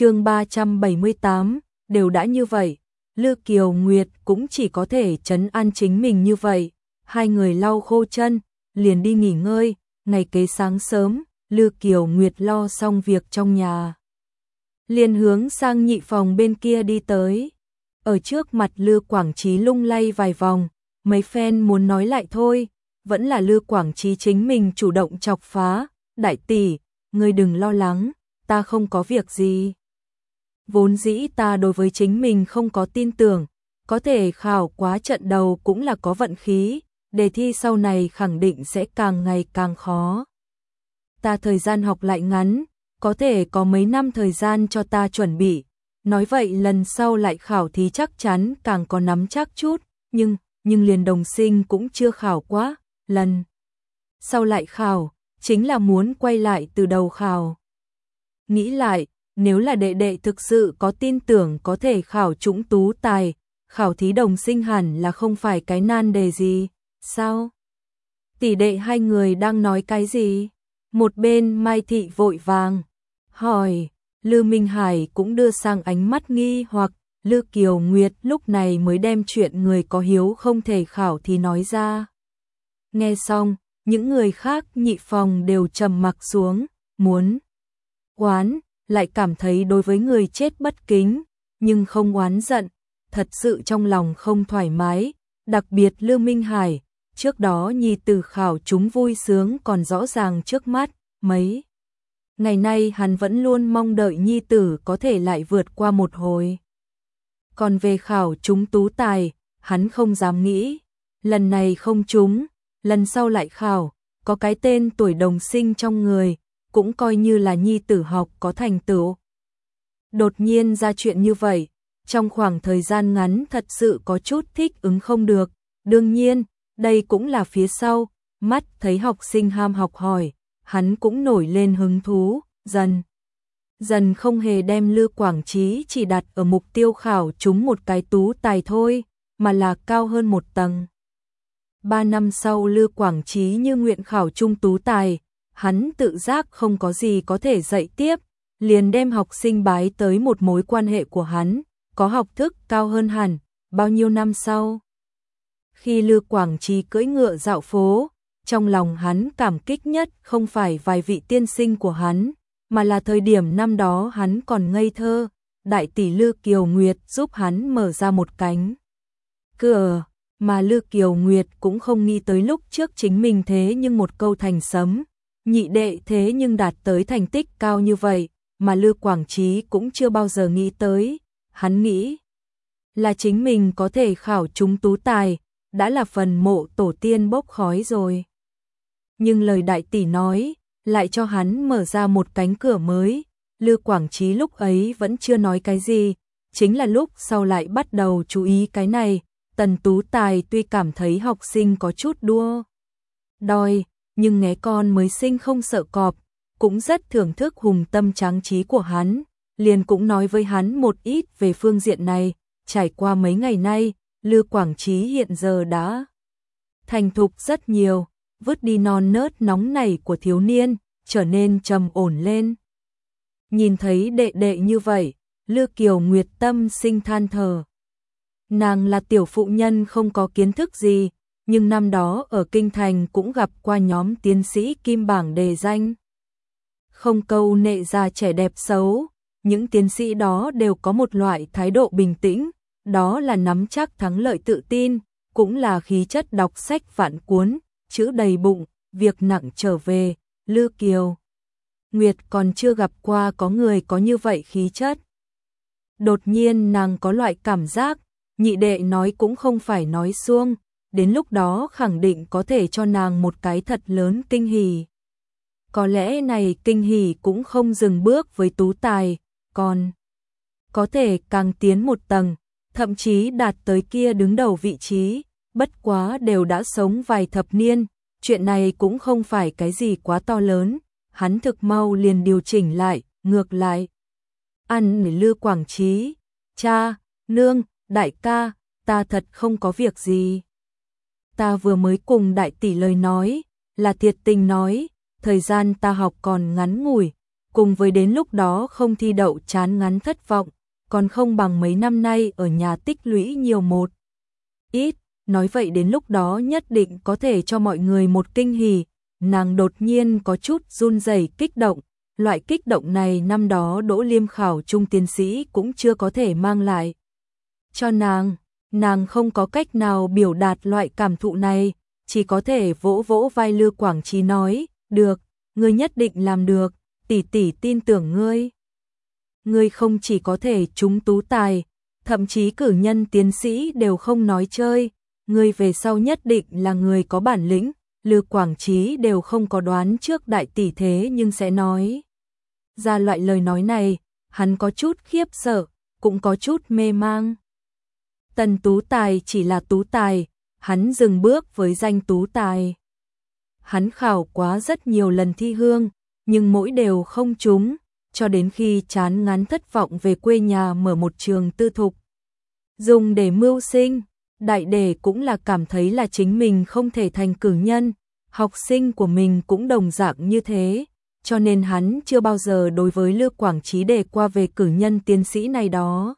chương 378, đều đã như vậy, Lư Kiều Nguyệt cũng chỉ có thể chấn an chính mình như vậy. Hai người lau khô chân, liền đi nghỉ ngơi, ngày kế sáng sớm, Lư Kiều Nguyệt lo xong việc trong nhà. Liền hướng sang nhị phòng bên kia đi tới. Ở trước mặt Lư Quảng Trí lung lay vài vòng, mấy phen muốn nói lại thôi, vẫn là Lư Quảng Trí chính mình chủ động chọc phá, đại tỷ, ngươi đừng lo lắng, ta không có việc gì. Vốn dĩ ta đối với chính mình không có tin tưởng, có thể khảo quá trận đầu cũng là có vận khí, đề thi sau này khẳng định sẽ càng ngày càng khó. Ta thời gian học lại ngắn, có thể có mấy năm thời gian cho ta chuẩn bị. Nói vậy lần sau lại khảo thì chắc chắn càng có nắm chắc chút, nhưng, nhưng liền đồng sinh cũng chưa khảo quá, lần sau lại khảo, chính là muốn quay lại từ đầu khảo. Nghĩ lại, nếu là đệ đệ thực sự có tin tưởng có thể khảo trúng tú tài, khảo thí đồng sinh hẳn là không phải cái nan đề gì, sao? Tỷ đệ hai người đang nói cái gì? Một bên Mai Thị vội vàng, hỏi, Lư Minh Hải cũng đưa sang ánh mắt nghi hoặc, Lư Kiều Nguyệt lúc này mới đem chuyện người có hiếu không thể khảo thì nói ra. Nghe xong, những người khác nhị phòng đều trầm mặc xuống, muốn oán, lại cảm thấy đối với người chết bất kính, nhưng không oán giận, thật sự trong lòng không thoải mái, đặc biệt Lưu Minh Hải, trước đó nhi tử khảo chúng vui sướng còn rõ ràng trước mắt, mấy. Ngày nay hắn vẫn luôn mong đợi nhi tử có thể lại vượt qua một hồi. Còn về khảo chúng tú tài, hắn không dám nghĩ, lần này không trúng, lần sau lại khảo, có cái tên tuổi đồng sinh trong người, cũng coi như là nhi tử học có thành tựu. Đột nhiên ra chuyện như vậy, trong khoảng thời gian ngắn thật sự có chút thích ứng không được, đương nhiên, đây cũng là phía sau, mắt thấy học sinh ham học hỏi, hắn cũng nổi lên hứng thú, dần. Dần không hề đem Lư Quảng Trí chỉ đặt ở mục tiêu khảo chúng một cái tú tài thôi, mà là cao hơn một tầng. Ba năm sau Lư Quảng Trí như nguyện khảo trung tú tài, hắn tự giác không có gì có thể dạy tiếp, liền đem học sinh bái tới một mối quan hệ của hắn, có học thức cao hơn hẳn, bao nhiêu năm sau. Khi Lư Quảng Trí cưỡi ngựa dạo phố, trong lòng hắn cảm kích nhất không phải vài vị tiên sinh của hắn, mà là thời điểm năm đó hắn còn ngây thơ, đại tỷ Lư Kiều Nguyệt giúp hắn mở ra một cánh cửa, mà Lư Kiều Nguyệt cũng không nghĩ tới lúc trước chính mình thế nhưng một câu thành sấm, nhị đệ thế nhưng đạt tới thành tích cao như vậy, mà Lư Quảng Trí cũng chưa bao giờ nghĩ tới, hắn nghĩ là chính mình có thể khảo trúng tú tài, đã là phần mộ tổ tiên bốc khói rồi. Nhưng lời đại tỷ nói, lại cho hắn mở ra một cánh cửa mới, Lư Quảng Trí lúc ấy vẫn chưa nói cái gì, chính là lúc sau lại bắt đầu chú ý cái này, Tần Tú Tài tuy cảm thấy học sinh có chút đua, đòi, nhưng nghe con mới sinh không sợ cọp, cũng rất thưởng thức hùng tâm tráng trí của hắn, liền cũng nói với hắn một ít về phương diện này, trải qua mấy ngày nay, Lư Quảng Trí hiện giờ đã thành thục rất nhiều, vứt đi non nớt nóng nảy của thiếu niên, trở nên trầm ổn lên. Nhìn thấy đệ đệ như vậy, Lư Kiều Nguyệt tâm sinh than thờ. Nàng là tiểu phụ nhân không có kiến thức gì, nhưng năm đó ở Kinh Thành cũng gặp qua nhóm tiến sĩ kim bảng đề danh. Không câu nệ ra trẻ đẹp xấu, những tiến sĩ đó đều có một loại thái độ bình tĩnh, đó là nắm chắc thắng lợi tự tin, cũng là khí chất đọc sách vạn cuốn, chữ đầy bụng, việc nặng trở về, Lư Kiều. Nguyệt còn chưa gặp qua có người có như vậy khí chất. Đột nhiên nàng có loại cảm giác, nhị đệ nói cũng không phải nói xuông, đến lúc đó khẳng định có thể cho nàng một cái thật lớn kinh hỉ. Có lẽ này kinh hỉ cũng không dừng bước với tú tài, còn có thể càng tiến một tầng, thậm chí đạt tới kia đứng đầu vị trí, bất quá đều đã sống vài thập niên, chuyện này cũng không phải cái gì quá to lớn, hắn thực mau liền điều chỉnh lại, ngược lại. Ăn để lư quảng trí, cha, nương, đại ca, ta thật không có việc gì. Ta vừa mới cùng đại tỷ lời nói, là thiệt tình nói, thời gian ta học còn ngắn ngủi, cùng với đến lúc đó không thi đậu chán ngắn thất vọng, còn không bằng mấy năm nay ở nhà tích lũy nhiều một. Ít, nói vậy đến lúc đó nhất định có thể cho mọi người một kinh hỉ, nàng đột nhiên có chút run rẩy kích động, loại kích động này năm đó Đỗ Liêm khảo trung tiến sĩ cũng chưa có thể mang lại. Cho nàng, nàng không có cách nào biểu đạt loại cảm thụ này, chỉ có thể vỗ vỗ vai Lư Quảng Trí nói, được, ngươi nhất định làm được, tỷ tỷ tin tưởng ngươi. Ngươi không chỉ có thể trúng tú tài, thậm chí cử nhân tiến sĩ đều không nói chơi, ngươi về sau nhất định là người có bản lĩnh, Lư Quảng Trí đều không có đoán trước đại tỷ thế nhưng sẽ nói. Ra loại lời nói này, hắn có chút khiếp sợ, cũng có chút mê mang. Tần Tú Tài chỉ là Tú Tài, hắn dừng bước với danh Tú Tài. Hắn khảo quá rất nhiều lần thi hương, nhưng mỗi đều không trúng, cho đến khi chán ngán thất vọng về quê nhà mở một trường tư thục. Dùng để mưu sinh, đại đề cũng là cảm thấy là chính mình không thể thành cử nhân, học sinh của mình cũng đồng dạng như thế, cho nên hắn chưa bao giờ đối với Lư Quảng Trí đề qua về cử nhân tiến sĩ này đó.